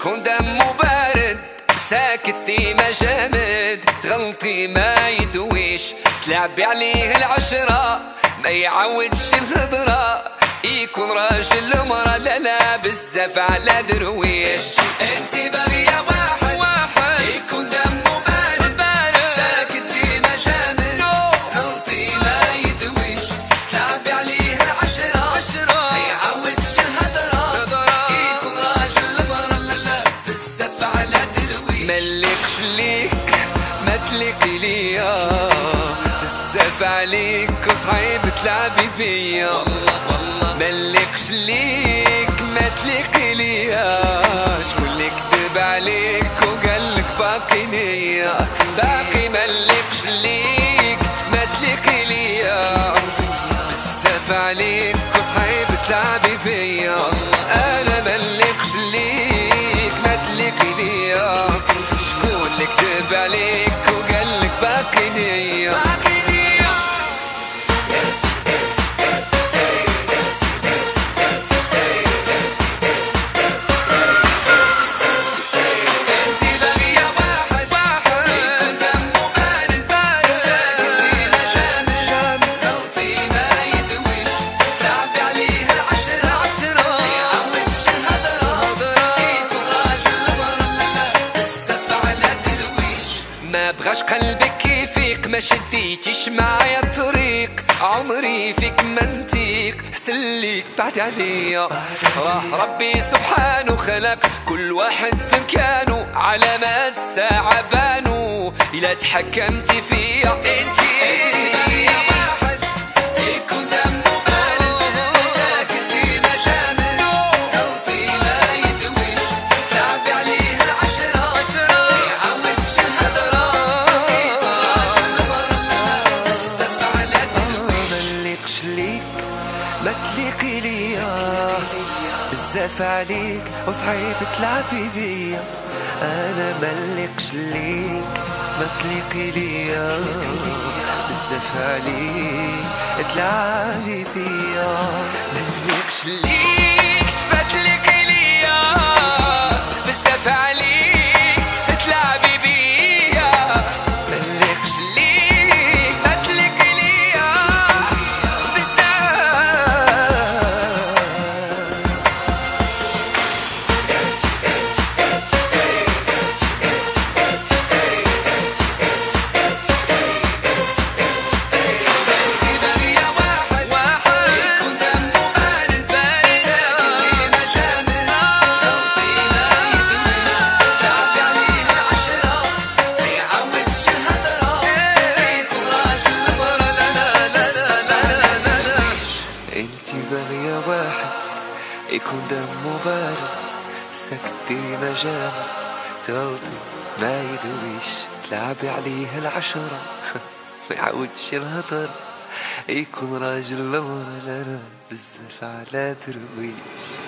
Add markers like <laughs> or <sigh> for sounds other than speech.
يكون دمه بارد ساكت ديما جامد تغلطي ما يدويش تلعبي عليه العشرة ما يعودش الهضرة يكون راجل مرة لا لا بزاف على درويش. ليك ما تلقي ليا. بزاف عليك وصعيب تلعبي بيا. ملكش ليك ما تلقي ليا. شكون اللي كذب عليك وقالك باقي نية؟ باقي ملكش ليك ما تلقي ليا. بزاف عليك وصعيب تلعبي بيا. أنا ملكش ليك ما تلقي ليا. بغاش قلبك يفيق ما شديتيش معايا الطريق. عمري فيك منتيق حسن ليك بعد عليا. راه ربي سبحانه خلق. كل واحد في مكانه. علامات الساعة بانوا. إلا تحكمتي فيا أنتي. يا ما تليقي ليا بزاف عليك وصعيب تلعبي بيا. أنا ملكش ليك ما تليقي ليا. بزاف عليك تلعبي بيا. ملكش ليك. يكون دمه بارد ساكت ديما جامد تغلطي ما يدويش تلعبي عليه العشرة. <laughs> ما يعودش الهضر يكون راجل لا لا بزاف على درويش